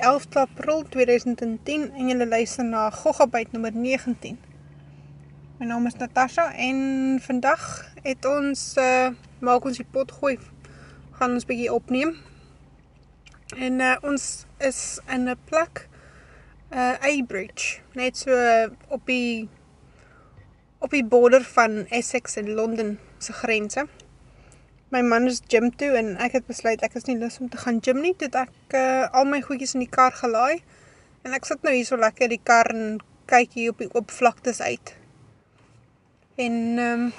Dit is die 11 april 2010 en julle luister na Goggabyt nummer 19. My naam is Natasha en vandag het ons uh, maak ons die pot gooi gaan ons bietjie opneem. En uh, ons is in 'n plek uh Abridge, net so uh, op die op die border van Essex en Londen se grense my man is gym toe en ek het besluit ek is nie lus om te gaan gym nie. Dit ek uh, al my goedjies in die kar gelaai en ek sit nou hier so lekker in die kar en kyk hier op die oop vlaktes uit. En ehm um,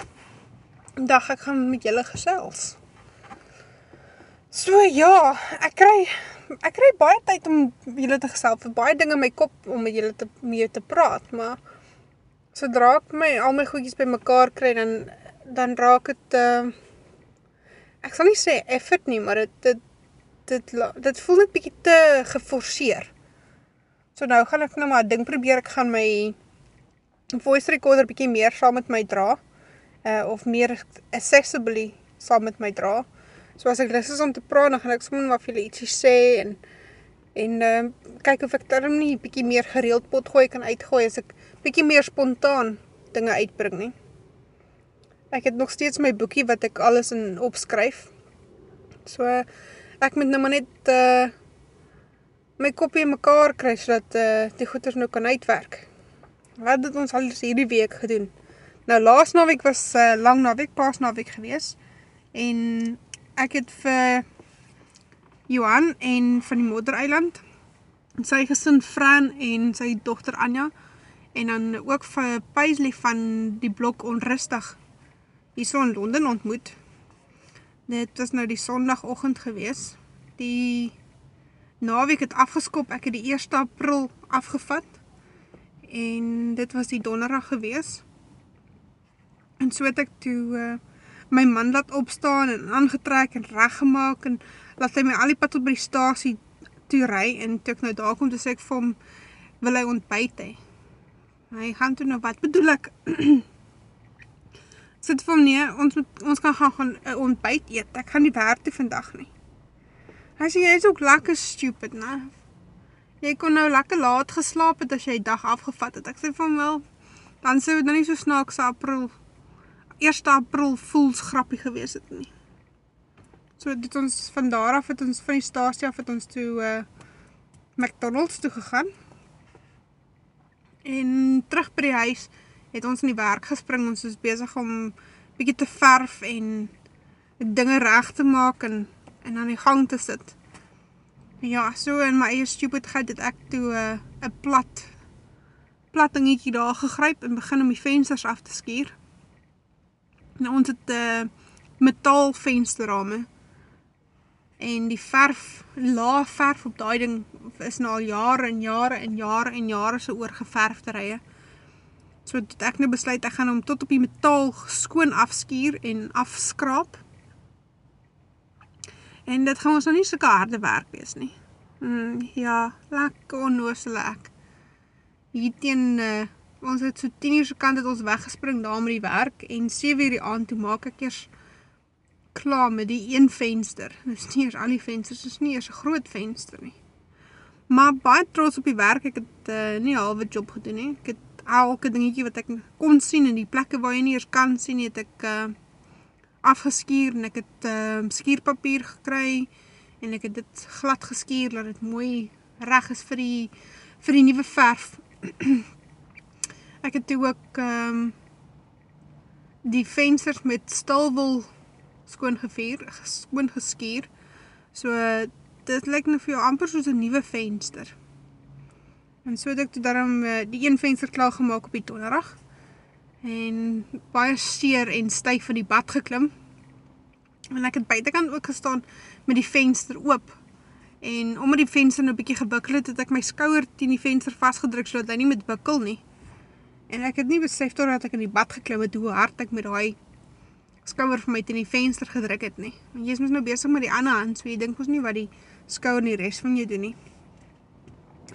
dag ek gaan met julle gesels. So ja, ek kry ek kry baie tyd om julle te gesels vir baie dinge in my kop om met julle te mee te praat, maar sodra ek my al my goedjies bymekaar kry dan dan raak dit uh ek sal nie sê effort nie, maar dit dit dit dit voel net bietjie te geforseer. So nou gaan ek nou maar ding probeer. Ek gaan my voice recorder bietjie meer saam met my dra. Uh of meer accessibly saam met my dra. So as ek lus is om te praat, dan gaan ek sommer maar vir julle ietsie sê en en uh kyk of ek dan nie bietjie meer gereeld pot gooi kan uitgooi as ek bietjie meer spontaan dinge uitbring nie. Ek het nog steeds my boekie wat ek alles in opskryf. So ek moet nou maar net uh my kopie mekaar kry sodat uh die goeders nou kan uitwerk. Wat het ons al hierdie week gedoen? Nou laas naweek was 'n uh, lang naweek, pas naweek gewees en ek het vir Johan en van die Moedereiland en sy gesin Fran en sy dogter Anja en dan ook vir Paisley van die blok onrustig hierso in Londen ontmoet. Dit was nou die Sondagoggend gewees. Die naweek het afgeskop. Ek het die 1 April afgevat en dit was die donderdag gewees. En so het ek toe uh, my man laat opstaan en aangetrek en reggemaak en laat hy my al die pad tot by die stasie toe ry en toe ek nou daar kom toe sê ek vir hom wil hy ontbyt hê. Hy gaan toe nou wat bedoel ek? sit vir hom nee, ons moet, ons kan gaan gaan uh, ontbyt eet. Ek gaan nie werk toe vandag nie. Hy sê jy is ook lekker stupid, né? Jy kon nou lekker laat geslaap het as jy die dag afgevat het. Ek sê hom wel, dan sou dit nou nie so snaaks April 1 April voels grappie gewees het nie. So dit ons van daar af het ons van die stasie af het ons toe uh McDonald's toe gegaan. En terug by die huis het ons in die werk gespring, ons is bezig om bykie te verf en dinge recht te maak en, en aan die gang te sit. Ja, so in my eie stupidheid het ek toe eh, een uh, plat, plat dingetje daar gegryp en begin om die vensters af te skier. Nou ons het uh, metaal vensterrame en die verf, laag verf op die ding is nou al jare en jare en jare en jare so oor geverfde rye. So het ek nou besluit ek gaan hom tot op die metaal skoon afskuur en afskraap. En dit gaan ons nou nie sulke harde werk wees nie. Mm, ja, lekker onnoosele ek. Hier teen uh, ons het so 10 uur se kant het ons weggespring daar met die werk en 7 uur die aand toe maak ek eers klaar met die een venster. Dis nie eers al die vensters, dis nie eers 'n groot venster nie. Maar baie trots op die werk. Ek het uh, nie halwe job gedoen nie. Ek het elke dingetjie wat ek kon sien in die plekke waar jy nie eers kan sien het ek uh, afgeskuur en ek het uh, skuurpapier gekry en ek het dit glad geskuur dat dit mooi reg is vir die vir die nuwe verf. ek het toe ook um, die vensters met stilwil skoon gevier, skoon geskuur. So dit lyk nou vir jou amper soos 'n nuwe venster. En so het ek toe daarom uh, die een venster klaar gemaak op die donderdag. En baie seer en styf van die bad geklim. En ek het buitekant ook gestaan met die venster oop. En omdat die venster nou bietjie gebukkel het, het ek my skouer teen die venster vasgedruk sodat hy nie met bukkel nie. En ek het nie besef totdat ek in die bad geklim het hoe hard ek met daai skouer vir my teen die venster gedruk het nie. Want jy is mos nou besig met die ander hand, so jy dink mos nie wat die skouer nie res van jou doen nie.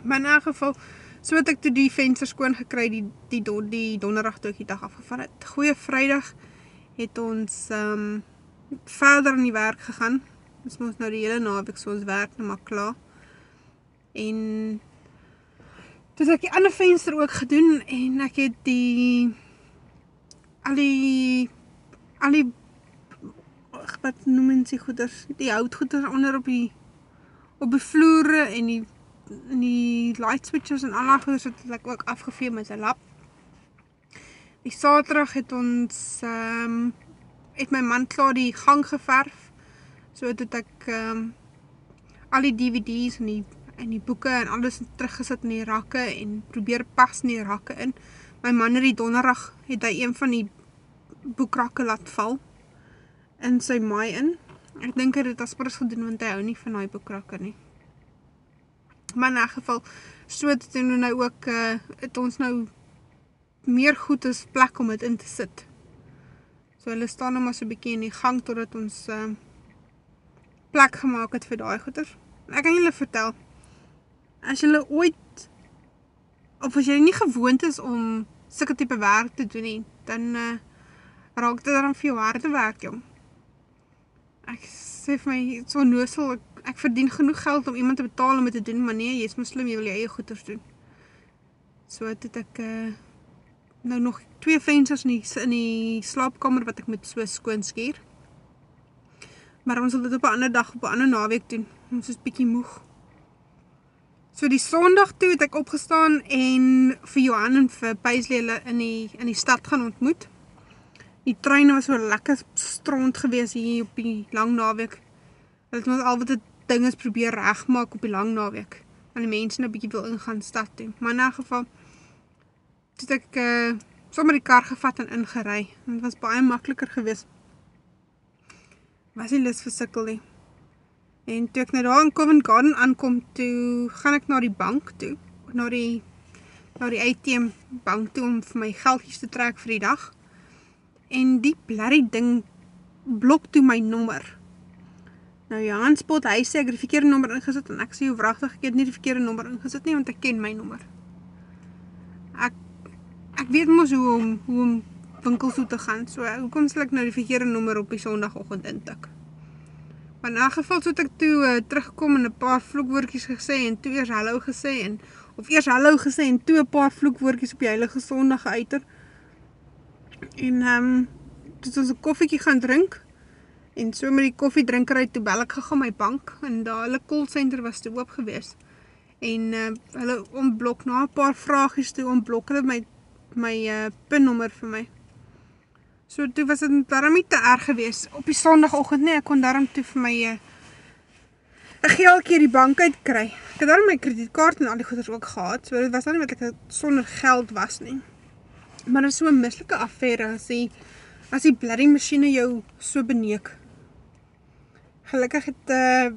Maar in elk geval, so het ek toe die venster skoon gekry die, die, die, die donderdag toe ek die dag afgeval het. Goeie vrijdag het ons um, verder in die werk gegaan. Ons moest nou die hele naweek so ons werk nou maar klaar. En het ek die ander venster ook gedoen en ek het die al die al die wat noem mens die goeders, die houtgoeders onder op die op die vloere en die en die light switches en daai goeders het ek ook afgevee met 'n lap. Die Saterdag het ons ehm um, het my man klaar die gang geverf. So het ek ehm um, al die DVD's en die en die boeke en alles teruggesit in die rakke en probeer pas in die rakke in. My man het die donderdag het hy een van die boekrakke laat val in sy maai in. Ek dink hy het dit aspres gedoen want hy hou nie van daai boekrakke nie. Maar in 'n geval so het doen nou ook uh het ons nou meer goed as plek om dit in te sit. So hulle staan nou maar so 'n bietjie in die gang totdat ons uh plek gemaak het vir daai goeder. Ek kan julle vertel as jy ooit of as jy nie gewoond is om sulke tipe werk te doen nie, dan uh raak dit dan vir jou harde werk, jong. Ek sê vir my so nosel ek ek verdien genoeg geld om iemand te betaal om dit te doen, maar nee, jy's moslim, jy wil jou eie goeders doen. So het ek uh nou nog twee vensters in die in die slaapkamer wat ek met so skoon skuur. Maar ons sal dit op 'n ander dag op 'n ander naweek doen. Ons is bietjie moeg. So die Sondag toe het ek opgestaan en vir Johan en vir Paisley hulle in die in die stad gaan ontmoet. Die trein was so lekker stront geweest hier op die lang naweek. Hulle het ons al wat dinge probeer regmaak op die lang naweek. Want die mense nou bietjie wil ingaan stad toe. Maar in 'n geval het ek uh, sommer die kar gevat en ingery. Dit was baie makliker geweest. Was nie lus vir sukkel nie. En toe ek nou daar in Covent Garden aankom, toe gaan ek na die bank toe, na die na die ATM bank toe om vir my geldjies te trek vir die dag. En die blerrie ding blok toe my nommer. Nou Johan spot, hy sê ek het die verkeerde nommer ingesit en ek sê hoe wragtig ek het nie die verkeerde nommer ingesit nie want ek ken my nommer. Ek ek weet mos hoe om hoe om winkels toe te gaan. So hoekom sal ek nou die verkeerde nommer op die Sondagoggend intik? Maar in 'n geval so het ek toe uh, teruggekom en 'n paar vloekwoordjies gesê en toe eers hallo gesê en of eers hallo gesê en toe 'n paar vloekwoordjies op die heilige Sondag geuiter. En ehm um, toe ons 'n koffietjie gaan drink En so met die koffiedrinkery toe bel ek gegaan my bank en daar hulle call center was toe oop gewees. En uh, hulle ontblok na 'n paar vragies toe ontblok hulle my my uh, pinnommer vir my. So toe was dit darm nie te erg gewees op die Sondagoggend nie. Ek kon darm toe vir my 'n uh, geldjie die bank uit kry. Ek het darm my kredietkaart en al die goeders ook gehad. So dit was dan nie wat ek sonder geld was nie. Maar dit is so 'n mislike affære as die as die bloody masjiene jou so beneek gelukkig het uh,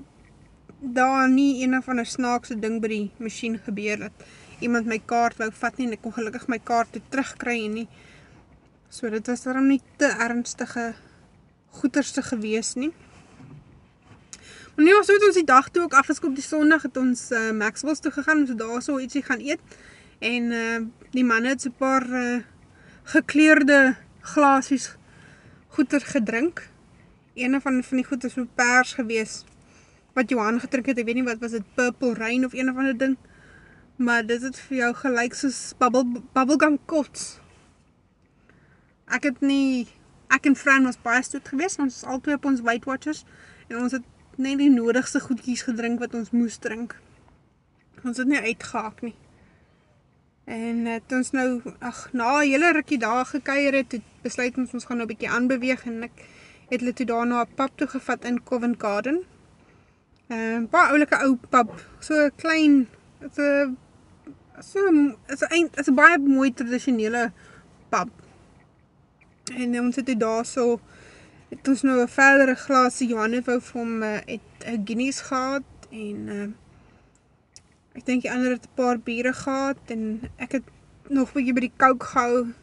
daar nie een of ander snaakse ding by die masjien gebeur dat iemand my kaart wou vat nie en ek kon gelukkig my kaart toe terugkry en nie. So dit was daarom nie te ernstige goederste gewees nie. Maar was so het ons die dag toe ook afgeskop die Sondag het ons uh, Maxwell's toe gegaan om so daar so ietsie gaan eet en uh, die manne het so 'n paar uh, gekleurde glasies goeder gedrink ene van van die goed is so pers gewees wat Johan gedrink het. Ek weet nie wat was dit purple rain of een of ander ding. Maar dit het vir jou gelyk soos bubble bubblegum kots. Ek het nie ek en Fran was baie stoot geweest. Ons is albei op ons Weight Watchers en ons het net die nodigste goedjies gedrink wat ons moes drink. Ons het nie uitgehaak nie. En het ons nou ag na 'n hele rukkie daar gekuier het, het besluit ons ons gaan nou 'n bietjie aanbeweeg en ek het hulle toe daarna 'n pub toe gevat in Covent Garden. Ehm uh, baie oulike ou pub, so klein, dit's 'n so is 'n is 'n baie mooi tradisionele pub. En ons het toe daarso het ons nou 'n verdere glasie Johannevou van uh, het 'n Guinness gehad en uh, ek dink die ander het 'n paar biere gehad en ek het nog bietjie by die Coke gehou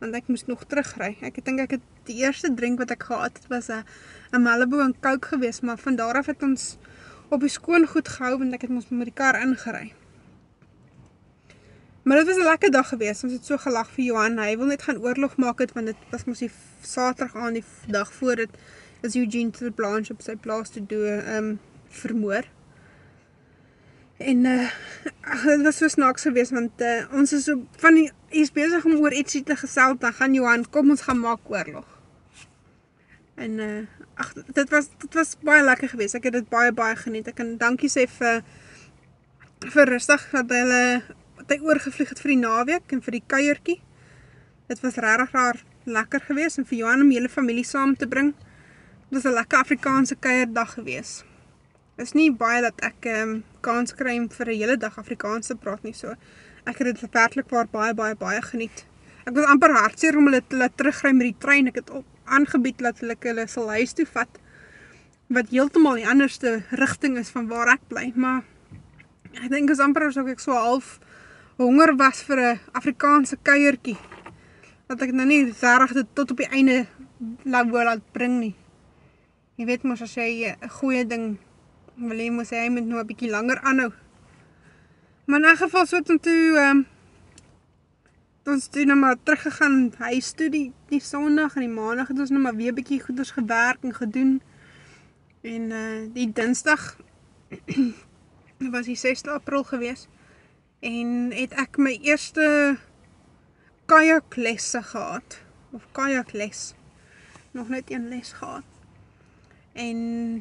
want ek moes nog terugry. Ek dink ek het die eerste drink wat ek gehad het was 'n 'n Malibu en Coke geweest, maar van daar af het ons op die skoon goed gehou want ek het ons met die kar ingery. Maar dit was 'n lekker dag geweest. Ons het so gelag vir Johan. Hy wil net gaan oorlog maak het want dit was mos die Saterdag aan die dag voor dit is Eugene the Blanche op sy plaas te doen, um, vermoor. En uh dit was so snaaks geweest want uh, ons is so van die is besig om oor ietsie te gesels dan gaan Johan kom ons gaan maak oorlog. En uh ag dit was dit was baie lekker geweest. Ek het dit baie baie geniet. Ek kan dankie sê vir vir rustig dat hulle wat hy oorgevlieg het vir die naweek en vir die kuiertjie. Dit was regtig raar lekker geweest en vir Johan om hele familie saam te bring. Dit was 'n lekker Afrikaanse kuierdag geweest. Is nie baie dat ek ehm um, kans kry om vir 'n hele dag Afrikaans te praat nie so. Ek het dit werklik baie baie baie geniet. Ek was amper hartseer om hulle te laat terugry met die trein. Ek het op aangebied dat hulle hulle sal huis toe vat wat heeltemal die anderste rigting is van waar ek bly, maar ek dink is amper asof ek so half honger was vir 'n Afrikaanse kuiertjie. Dat ek nou nie dit tot op die einde laat laat bring nie. Jy weet mos as jy 'n goeie ding wil hê, moet jy moet nou 'n bietjie langer aanhou. Maar in 'n geval so toe ehm um, ons toe nou maar teruggegaan huis toe die die Sondag en die Maandag het ons nou maar weer bietjie goeders gewerk en gedoen. En uh die Dinsdag was die 6de April geweest en het ek my eerste kajaklesse gehad of kajakles nog net een les gehad en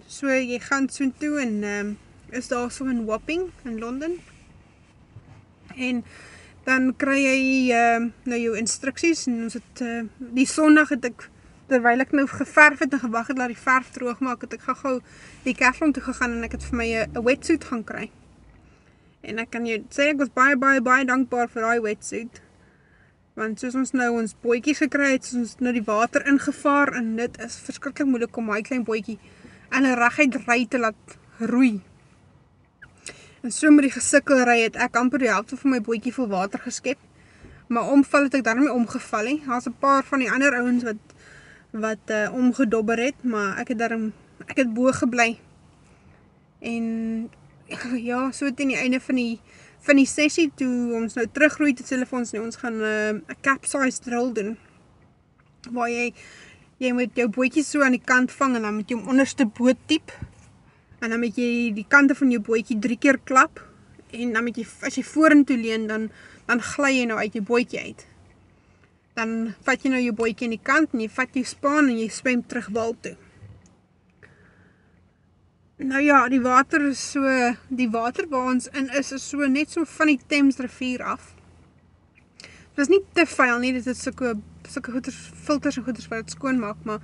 so jy gaan so toe en um, is daar so in Wapping in Londen en dan kry jy uh, nou jou instruksies en ons het uh, die Sondag het ek terwyl ek nou geverf het en gewag het dat die verf droog maak het ek gou-gou die Cathron toe gegaan en ek het vir my 'n wetsuit gaan kry En ek kan jou sê ek was baie baie baie dankbaar vir daai wetsuit. Want soos ons nou ons bootjies gekry het, soos ons nou die water ingevaar en dit is verskriklik moeilik om my klein bootjie in 'n reguit ry te laat roei. En so met die gesukkel ry het ek amper die helfte van my bootjie vol water geskep. Maar omval het ek daarmee omgeval hè. Daar's 'n paar van die ander ouens wat wat uh, omgedobber het, maar ek het daarom ek het bo gebly. En ja, so teen die einde van die van die sessie toe ons nou terugroei te hulle vir ons nou ons gaan ehm, 'n uh, capsize drill doen. Waar jy jy moet jou bootjie so aan die kant vang en dan met jou onderste boot diep. En dan moet jy die kante van jou bootjie 3 keer klap en dan moet jy as jy vorentoe leun dan dan gly jy nou uit jou bootjie uit. Dan vat jy nou jou bootjie aan die kant en jy vat jou span en jy swem terug wal toe. Nou ja, die water is so, die water waar ons in is, is so net so van die Thames rivier af. Dit is nie te vuil nie, dit is soke, soke goeders, filters en goeders wat het skoon maak, maar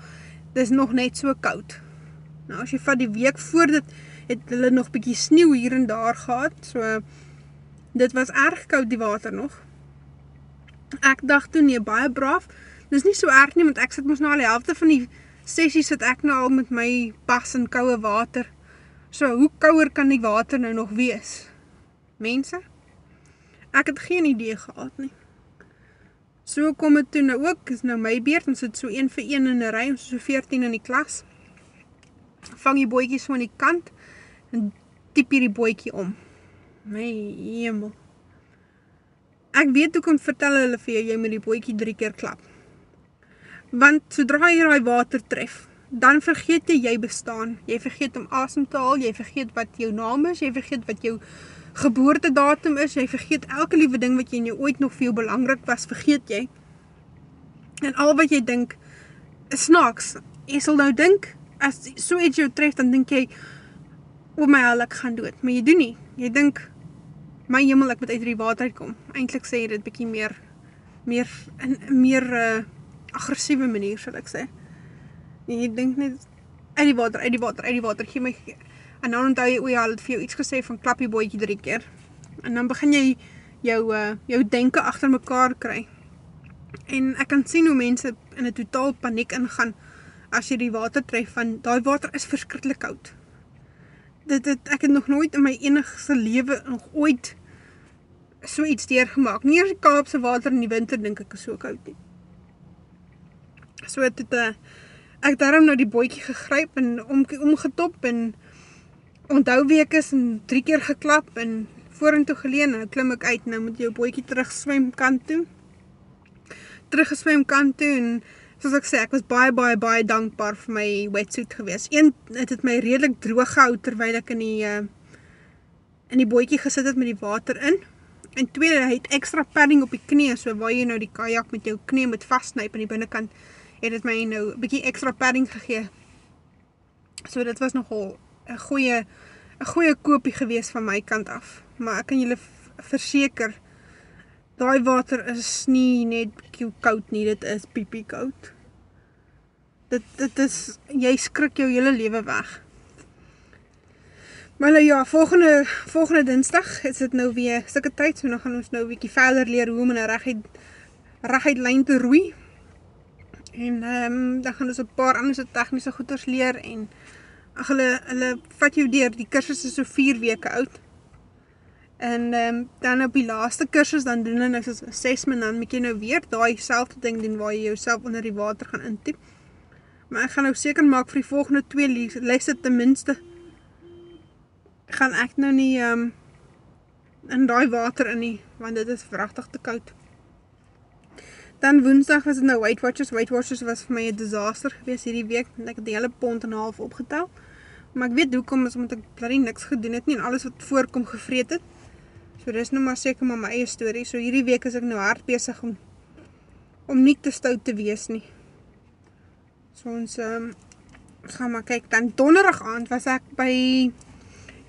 dit is nog net so koud. Nou as jy vat die week voor dit, het hulle nog bykie sneeuw hier en daar gehad, so dit was erg koud die water nog. Ek dacht toen, nee, baie braaf, dit is nie so erg nie, want ek sit moes nou al die helfte van die sessies sit ek nou al met my pas en kouwe water, So, hoe kouwer kan die water nou nog wees? Mense? Ek het geen idee gehad nie. So kom het toe nou ook, is nou my beurt, ons het so 1 vir 1 in die rij, ons so 14 in die klas. Vang die boekie so aan die kant, en typ hier die boekie om. My hemel. Ek weet ook om vertel hulle vir jou, jy moet die boekie drie keer klap. Want, sodra jy die water tref, dan vergeet jy jy bestaan. Jy vergeet om asem te haal, jy vergeet wat jou naam is, jy vergeet wat jou geboortedatum is, jy vergeet elke liewe ding wat jy in jou ooit nog veel belangrik was, vergeet jy. En al wat jy dink is snaaks. Jy sal nou dink as so iets jou tref, dan dink jy o my hel, ek gaan dood. Maar jy doen nie. Jy dink my hemel, ek moet uit die water uitkom. Eintlik sê jy dit bietjie meer meer in meer uh, aggressiewe manier sal ek sê. Jy dink net uit die water, uit die water, uit die water, gee my en dan onthou jy o ja, het vir jou iets gesê van klap die bootjie drie keer. En dan begin jy jou uh, jou denke agter mekaar kry. En ek kan sien hoe mense in 'n totaal paniek ingaan as jy die water tref van daai water is verskriklik koud. Dit het ek het nog nooit in my enigste lewe nog ooit so iets deurgemaak. Nie eers die Kaapse water in die winter dink ek is so koud nie. So het dit uh, ek daarom nou die bootjie gegryp en om, omgetop en onthou wie ek is en drie keer geklap en vorentoe geleen en klim ek uit nou moet jou bootjie terug swem kant toe terug geswem kant toe en soos ek sê ek was baie baie baie dankbaar vir my wetsuit gewees een het het my redelik droog gehou terwyl ek in die uh, in die bootjie gesit het met die water in. En tweede, hy het extra padding op die knie, so waar jy nou die kajak met jou knie moet vastsnyp aan die binnekant, het dit my nou 'n bietjie extra padding gegee. So dit was nogal 'n goeie 'n goeie koopie gewees van my kant af. Maar ek kan julle verseker daai water is nie net koud nie, dit is piepie koud. Dit dit is jy skrik jou hele lewe weg. Maar nou ja, volgende volgende Dinsdag is dit nou weer sulke tyd, so nou gaan ons nou 'n bietjie verder leer hoe om 'n reguit reguit lyn te roei. En ehm um, dan gaan ons 'n paar ander se tegniese goeters leer en ag hulle hulle vat jou deur. Die kursus is so 4 weke oud. En ehm um, dan op die laaste kursus dan doen hulle nou so 'n assessment dan moet jy nou weer daai selfde ding doen waar jy jouself onder die water gaan intiep. Maar ek gaan nou seker maak vir die volgende 2 lesse ten minste gaan ek nou nie um, in daai water in nie, want dit is vrachtig te koud. Dan woensdag was het nou Weight Watchers. Weight Watchers was vir my een disaster gewees hierdie week, ek het die hele pond en half opgetel. Maar ek weet hoekom is, omdat ek bloody niks gedoen het nie, en alles wat voorkom gevreet het. So dit is nou maar seker maar my eie story. So hierdie week is ek nou hard bezig om, om nie te stout te wees nie. So ons, um, gaan maar kyk, dan donderig aand was ek by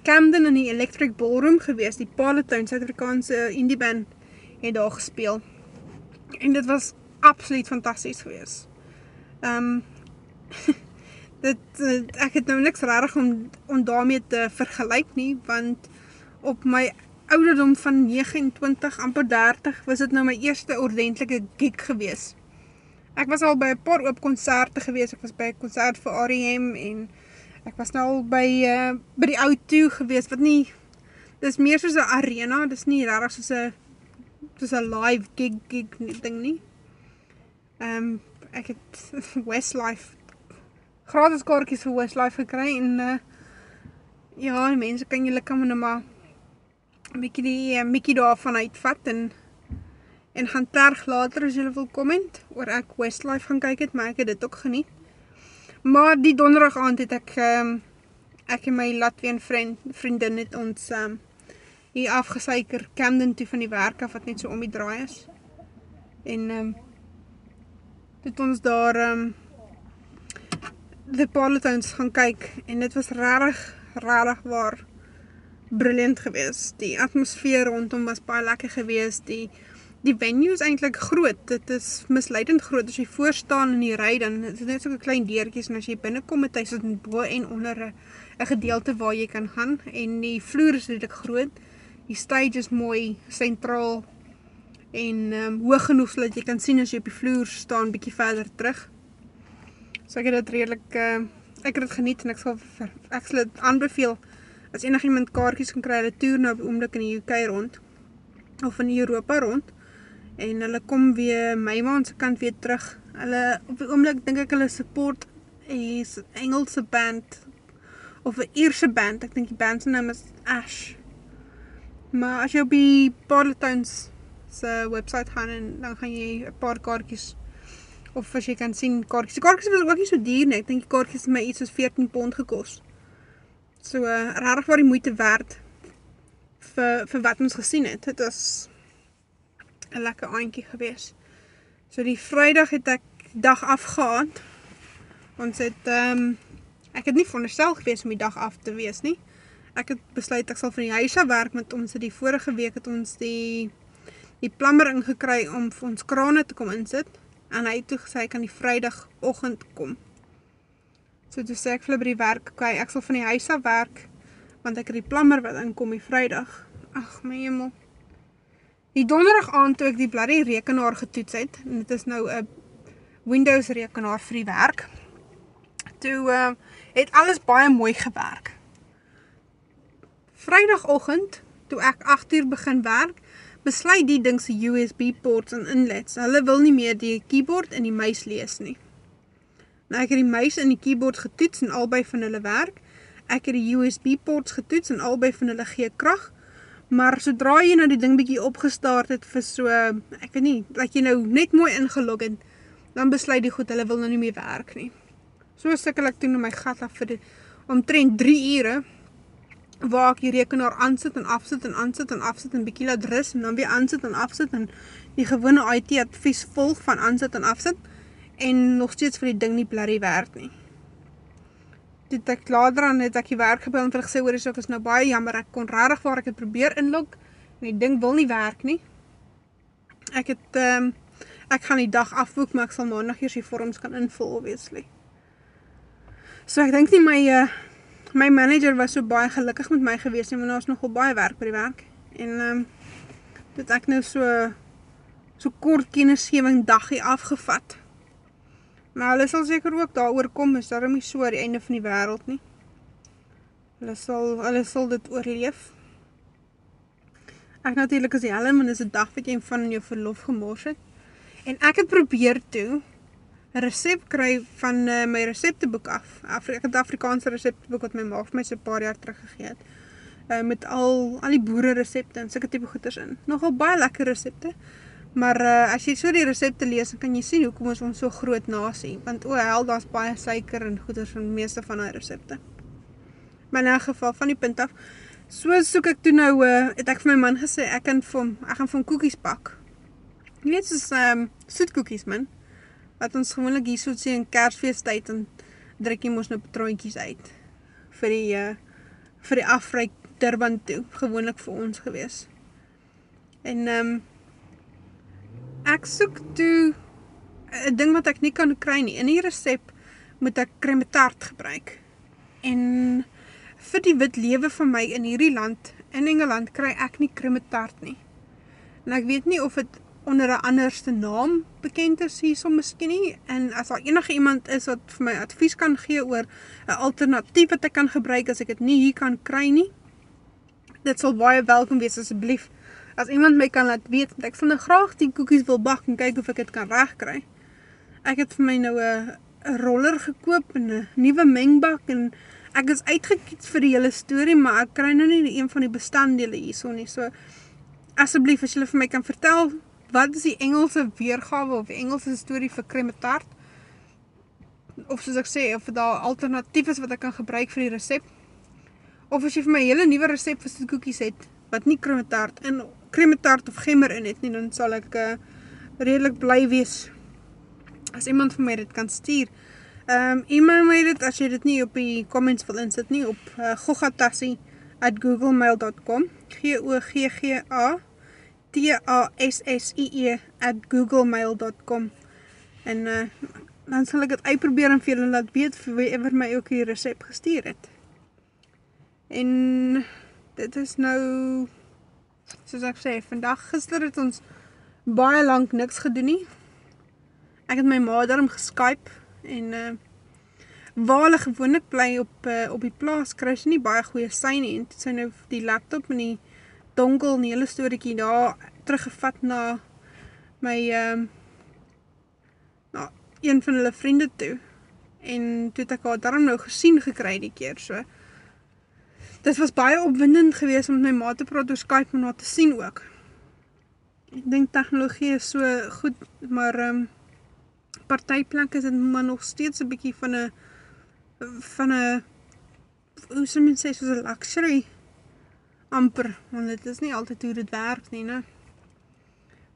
Camden in die Electric Ballroom gewees, die Paletown, Suid-Afrikaanse indie band, het daar gespeel. En dit was absoluut fantastisch gewees. Um, dit, ek het nou niks rarig om, om daarmee te vergelijk nie, want op my ouderdom van 29, amper 30, was dit nou my eerste ordentelike gig gewees. Ek was al by een paar oop concerte gewees, ek was by een concert vir R.E.M. en Ek was nou al by, uh, by die oud toe gewees, wat nie, dit is meer soos een arena, dit is nie rarig soos een, soos een live gig, gig ding nie. Um, ek het Westlife, gratis kaartjes vir Westlife gekry, en uh, ja, die mense kan julle kan nou maar, een bykie die uh, Mickey daarvan uitvat, en, en gaan terg later as julle wil comment, oor ek Westlife gaan kyk het, maar ek het dit ook geniet. Maar die donderdag aand het ek, um, ek en my Latvian vriend, vriendin het ons um, hier afgesuiker Camden toe van die werk af, wat net so om die draai is. En um, het ons daar um, The Polytowns gaan kyk, en dit was rarig, rarig waar brilliant gewees. Die atmosfeer rondom was baie lekker gewees, die die venue is eintlik groot. Dit is misleidend groot. As jy voor staan in die ry dan is dit net so 'n klein deurtjies en as jy binnekom het hy sit bo en onder 'n gedeelte waar jy kan gaan en die vloer is redelik groot. Die stage is mooi sentraal en ehm um, hoog genoeg sodat jy kan sien as jy op die vloer staan bietjie verder terug. So ek het dit redelik uh, ek het dit geniet en ek sal ek sal dit aanbeveel as enigiemand kaartjies kan kry hulle toer nou op oomblik in die UK rond of in Europa rond en hulle kom weer my maand se kant weer terug. Hulle op die oomblik dink ek hulle support is Engelse band of 'n Ierse band. Ek dink die band se naam is Ash. Maar as jy op die Portowns se webwerf gaan en dan gaan jy 'n paar kaartjies of as jy kan sien kaartjies. Die kaartjies was ook nie so duur nie. Ek dink die kaartjies het my iets soos 14 pond gekos. So uh, regtig waar die moeite werd vir vir wat ons gesien het. Dit was 'n lekker aandjie gewees. So die Vrydag het ek dag afgehaand. Ons het ehm um, ek het nie veronderstel gewees om die dag af te wees nie. Ek het besluit ek sal van die huis af werk met ons het die vorige week het ons die die plammer ingekry om vir ons krane te kom insit en hy het toe gesê hy kan die Vrydagoggend kom. So toe sê ek vir by die werk, okay, ek sal van die huis af werk want ek het die plammer wat inkom die Vrydag. Ag my hemel. Die donderdag aand toe ek die bloody rekenaar getoets het, en dit is nou 'n Windows rekenaar vir die werk. Toe uh, het alles baie mooi gewerk. Vrydagoggend, toe ek 8uur begin werk, besluit die ding se USB ports en inlets. Hulle wil nie meer die keyboard en die muis lees nie. Nou ek het die muis en die keyboard getoets en albei van hulle werk. Ek het die USB ports getoets en albei van hulle gee krag. Maar sodra jy nou die ding bietjie opgestaart het vir so, ek weet nie, dat jy nou net mooi ingelog het, dan besluit die goed, hulle wil nou nie meer werk nie. So sukkel ek toe nou my gat af vir die, omtrent 3 ure, waar ek die rekenaar aansit en afsit en aansit en afsit en bietjie laat rus en dan weer aansit en afsit en die gewone IT advies volg van aansit en afsit en nog steeds vir die ding nie blerry werk nie. Dit ek later aan het ek die werk gebel en vir gesê hoor ek is nou baie jammer ek kon regtig waar ek het probeer inlog en die ding wil nie werk nie. Ek het ehm um, ek gaan die dag afboek maar ek sal maandag eers die vorms kan invul obviously. So ek dink nie my uh, my manager was so baie gelukkig met my gewees nie, want daar was nogal baie werk by die werk. En ehm um, dit ek nou so so kort kennisgewing daggie afgevat. Maar hulle sal seker ook daaroor kom, is daarom nie so aan die einde van die wêreld nie. Hulle sal hulle sal dit oorleef. Ek natuurlik as die Helen, want dis 'n dag wat jy van jou verlof gemors het. En ek het probeer toe 'n resep kry van uh, my resepteboek af. Afri ek het Afrikaanse resepteboek wat my ma vir my so 'n paar jaar terug gegee het. Uh, met al al die boere resepte en sulke tipe goeders in. Nogal baie lekker resepte. Maar uh, as jy so die resepte lees, dan kan jy sien hoekom ons ons so groot nasie, want o, hel daar's baie suiker en goeders in meeste van daai resepte. Maar in 'n geval van die punt af, so soek ek toe nou uh, het ek vir my man gesê ek kan vir hom ek gaan vir hom koekies bak. Jy weet soos ehm um, soetkoekies man wat ons gewoonlik hier so sien in Kersfeestyd en druk jy mos nou patroontjies uit vir die uh, vir die afryk Durban toe, gewoonlik vir ons gewees. En ehm um, ek soek toe 'n ding wat ek nie kan kry nie. In die resep moet ek crème tart gebruik. En vir die wit lewe van my in hierdie land, in Engeland, kry ek nie crème tart nie. En ek weet nie of dit onder 'n anderste naam bekend is hierso miskien nie en as daar enige iemand is wat vir my advies kan gee oor 'n alternatief wat ek kan gebruik as ek dit nie hier kan kry nie dit sal baie welkom wees asseblief as iemand my kan laat weet want ek sal nou graag die koekies wil bak en kyk of ek dit kan regkry ek het vir my nou 'n 'n roller gekoop en 'n nuwe mengbak en ek is uitgekiet vir die hele storie maar ek kry nou nie een van die bestanddele hierso nie so asseblief as jy vir my kan vertel wat is die Engelse weergawe of Engelse storie vir crème tart? Of soos ek sê, of daar alternatief is wat ek kan gebruik vir die resep? Of as jy vir my hele nuwe resep vir soetkoekies het wat nie crème tart in crème tart of gemmer in het nie, dan sal ek uh, redelik bly wees as iemand vir my dit kan stuur. Ehm um, e-mail my dit as jy dit nie op die comments wil insit nie op uh, gogatassie@googlemail.com. G O G G A T-A-S-S-I-E at googlemail.com en uh, dan sal ek het uitprobeer en vir julle laat weet vir wie ever my ook die recept gestuur het. En dit is nou, soos ek sê, vandag. Gister het ons baie lang niks gedoen nie. Ek het my ma daarom geskype en uh, waar hulle gewoonlik bly op, uh, op die plaas, kry sy nie baie goeie sy nie. En toe sy nou die laptop en die donkel en die hele storiekie daar teruggevat na my um, na een van hulle vriende toe. En toe het ek haar daarom nou gesien gekry die keer so dit was baie opwindend geweest om met my ma te praat oor Skype en haar te sien ook ek dink tegnologie is so goed maar um, partyplek is dit maar nog steeds 'n bietjie van 'n van 'n hoe sou mens sê soos 'n luxury amper, want dit is nie altyd hoe dit werk nie, ne?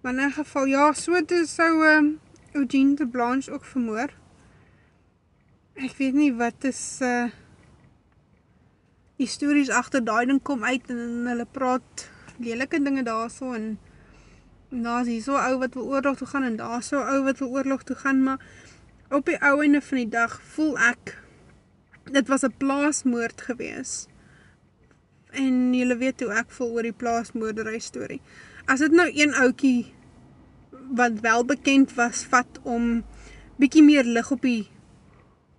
Maar in 'n geval, ja, so toe sou um, Eugene de Blanche ook vermoor. Ek weet nie wat is uh die stories agter daai ding kom uit en hulle praat lelike dinge daarso en daar's hier so ou wat wil oorlog toe gaan en daar's so ou wat wil oorlog toe gaan, maar op die ou einde van die dag voel ek dit was 'n plaasmoord geweest en julle weet hoe ek voel oor die plaasmoordery storie. As dit nou een ouetjie wat wel bekend was vat om bietjie meer lig op die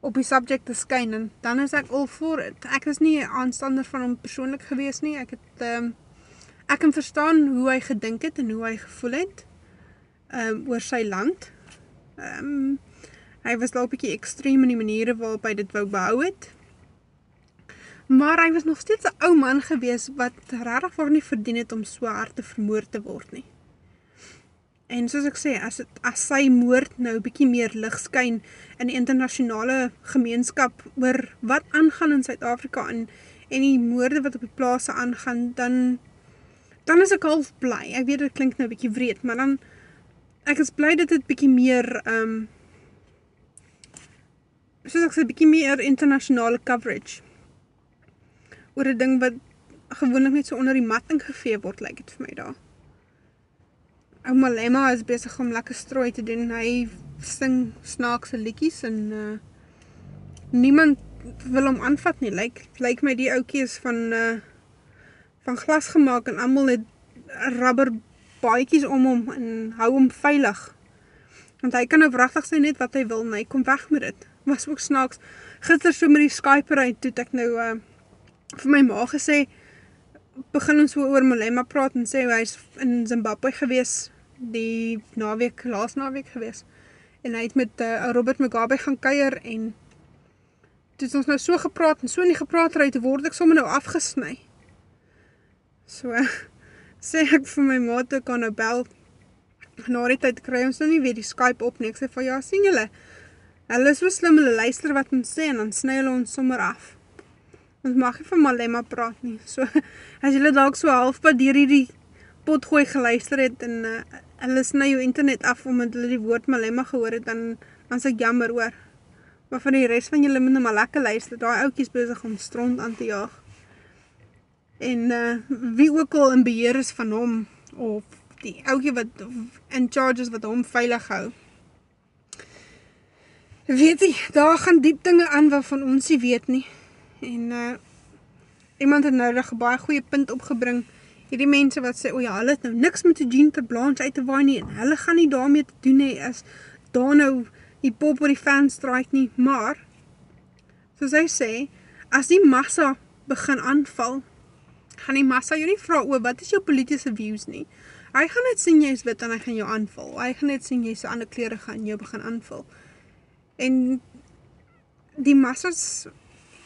op die subject te skyn en dan is ek al voor dit. Ek is nie 'n aanstander van hom persoonlik gewees nie. Ek het ehm um, ek kan verstaan hoe hy gedink het en hoe hy gevoel het ehm um, oor sy land. Ehm um, hy was dalk bietjie ekstreem in die maniere waarop hy dit wou behou het. Maar hy was nog steeds 'n ou man gewees wat regtig vir nie verdien het om so hard te vermoor te word nie. En soos ek sê, as het, as sy moord nou bietjie meer lig skyn in die internasionale gemeenskap oor wat aangaan in Suid-Afrika en en die moorde wat op die plase aangaan, dan dan is ek half bly. Ek weet dit klink nou bietjie wreed, maar dan ek is bly dat dit bietjie meer ehm um, soos ek sê bietjie meer internasionale coverage oor 'n ding wat gewoonlik net so onder die mat ingevee word, lyk like dit vir my daar. Ou Malema is besig om lekker strooi te doen. Hy sing snaakse liedjies en uh niemand wil hom aanvat nie. Lyk like, lyk like my die ouetjie is van uh van glas gemaak en almal het rubber baadjies om hom en hou hom veilig. Want hy kan nou wragtig sê net wat hy wil en hy kom weg met dit. Was ook snaaks. Gister so met die Skype ry toe ek nou uh vir my ma gesê begin ons oor Malema praat en sê hy's in Zimbabwe gewees die naweek laas naweek gewees. En hy het met uh, Robert Mugabe gaan kuier en toe het ons nou so gepraat en so nie gepraat te word ek sommer nou afgesny. So sê ek vir my ma toe kan nou bel. Na die tyd kry ons nou nie weer die Skype op nie. Ek sê van ja, sien julle. Hulle is so slim hulle luister wat ons sê en dan sny hulle ons sommer af. Ons mag nie van Malema praat nie. So as julle dalk so halfpad deur hierdie pot gooi geluister het en uh, hulle sny jou internet af omdat hulle die woord Malema gehoor het dan dan se ek jammer hoor. Maar van die res van julle moet net maar lekker luister. Daai ouetjies besig om stront aan te jaag. En uh wie ook al in beheer is van hom of die ouetjie wat in charges wat hom veilig hou. Weet jy, daar gaan diep dinge aan waarvan ons nie weet nie. En uh iemand het nou 'n baie goeie punt opgebring. Hierdie mense wat sê o ja, hulle het nou niks met Jean ter Blanche uit te waai nie en hulle gaan nie daarmee te doen hê as daar nou die pop oor die fan strike nie, maar soos hy sê, as die massa begin aanval, gaan die massa jou nie vra o, wat is jou politieke views nie. Hy gaan net sien jy's wit en hy gaan jou aanval. Hy gaan net sien jy's 'n ander kleure gaan jou begin aanval. En die massas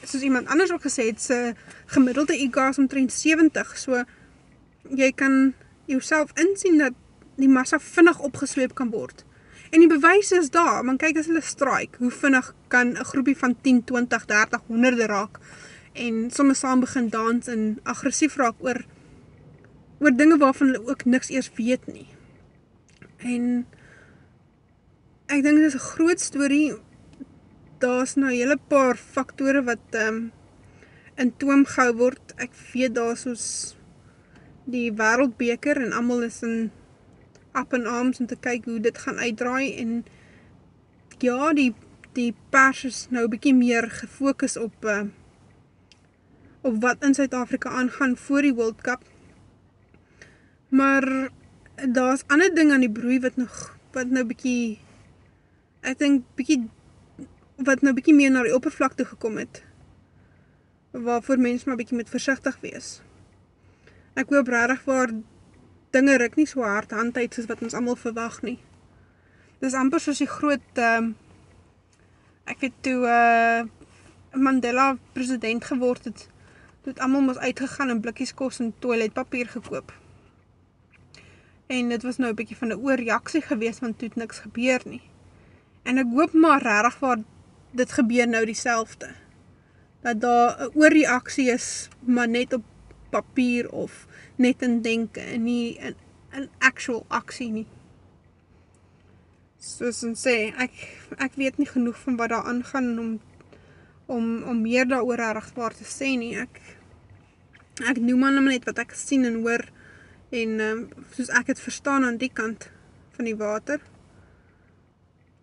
soos iemand anders ook gesê het, se gemiddelde IQ is omtrent 70. So jy kan jouself insien dat die massa vinnig opgesweep kan word. En die bewys is daar, man kyk as hulle strike, hoe vinnig kan 'n groepie van 10, 20, 30, honderde raak en sommer saam begin dans en aggressief raak oor oor dinge waarvan hulle ook niks eers weet nie. En ek dink dit is 'n groot storie daar's nou 'n hele paar faktore wat ehm um, in toom gehou word. Ek weet daar's soos die wêreldbeker en almal is in up and arms om te kyk hoe dit gaan uitdraai en ja, die die pers is nou 'n bietjie meer gefokus op uh, op wat in Suid-Afrika aangaan voor die World Cup. Maar daar's ander dinge aan die broei wat nog wat nou bietjie ek dink bietjie wat nou bietjie meer na die oppervlakte gekom het. Waarvoor mense maar bietjie moet versigtig wees. Ek hoop regtig waar dinge ruk nie so hard hand uit soos wat ons almal verwag nie. Dis amper soos die groot ehm um, ek weet toe uh Mandela president geword het, toe het almal mos uitgegaan en blikkies kos en toiletpapier gekoop. En dit was nou 'n bietjie van 'n oorreaksie geweest want toe het niks gebeur nie. En ek hoop maar regtig waar dit gebeur nou dieselfde. Dat daar 'n oorreaksie is, maar net op papier of net in denke en nie in 'n actual aksie nie. Soos ons sê, ek ek weet nie genoeg van wat daar aangaan om om om meer daaroor regbaar te sê nie. Ek ek noem maar net wat ek sien en hoor en um, soos ek dit verstaan aan die kant van die water.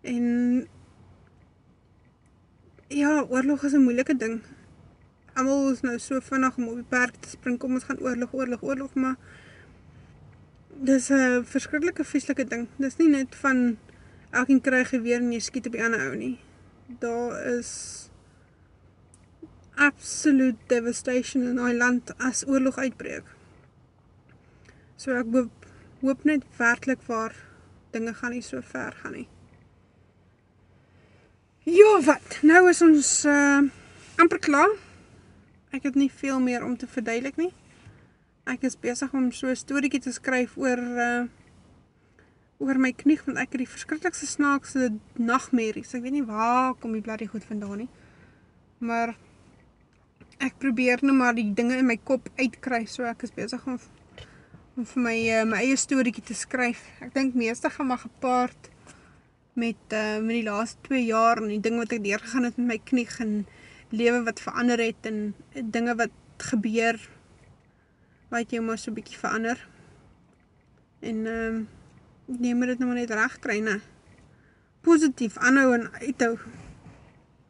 En Ja, oorlog is 'n moeilike ding. Almal is nou so vinnig om op die perk te spring kom ons gaan oorlog, oorlog, oorlog, maar dis 'n verskriklike vieslike ding. Dis nie net van elkeen kry geweer en jy skiet op die ander ou nie. Daar is absolute devastation in daai land as oorlog uitbreek. So ek hoop, hoop net werklik waar dinge gaan nie so ver gaan nie. Ja, wat? Nou is ons uh amper klaar. Ek het nie veel meer om te verduidelik nie. Ek is besig om so 'n storieetjie te skryf oor uh oor my knie want ek het die verskriklikste snaakse nagmerries. Ek weet nie waar kom die bloody goed vandaan nie. Maar ek probeer nou maar die dinge in my kop uitkry, so ek is besig om om vir my uh, my eie storieetjie te skryf. Ek dink meeste gaan maar gepaard met uh, met die laaste 2 jaar en die ding wat ek deurgegaan het met my knie en lewe wat verander het en dinge wat gebeur wat jy maar so 'n bietjie verander. En ehm um, neem dit nou maar net reg kry, né? Positief aanhou en uithou.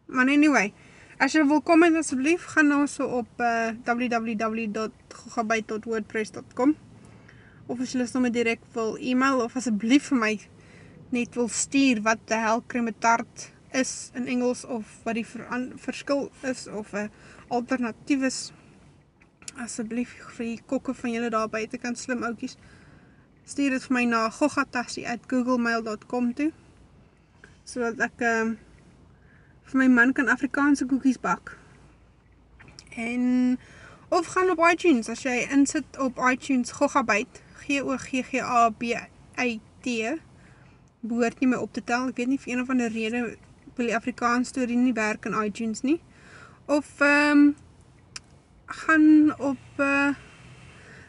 Maar anyway, as jy wil kom asseblief gaan nou so op uh, www.gogabyte.wordpress.com of as jy hulle sommer direk wil e-mail of asseblief vir my net wil stuur wat die hel kremetart is in Engels of wat die verskil is of 'n alternatief is asseblief vir die kokke van julle daar buite kan slim oudjies stuur dit vir my na gogatassie@googlemail.com toe sodat ek um, vir my man kan Afrikaanse koekies bak. En of gaan op iTunes as jy insit op iTunes gogabyte G O G G A B Y T behoort nie my op te tel ek weet nie vir een of ander rede wil die Afrikaans storie nie werk in iTunes nie. Of ehm um, gaan op uh,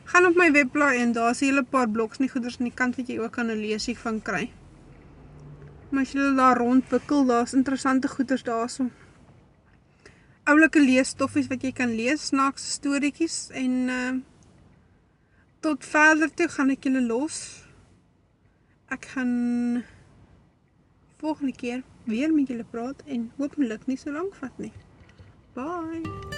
gaan op my webblaai en daar is 'n hele paar blogs nie goeders aan die kant wat jy ook kan leesie van kry. Maar as jy daar rondwikkel, daar's interessante goeders daarso. Oulike leesstoffies wat jy kan lees, snaakse storieetjies en uh tot verder toe gaan ek julle los. Ek gaan volgende keer weer met julle praat en hopelik nie so lank vat nie. Bye.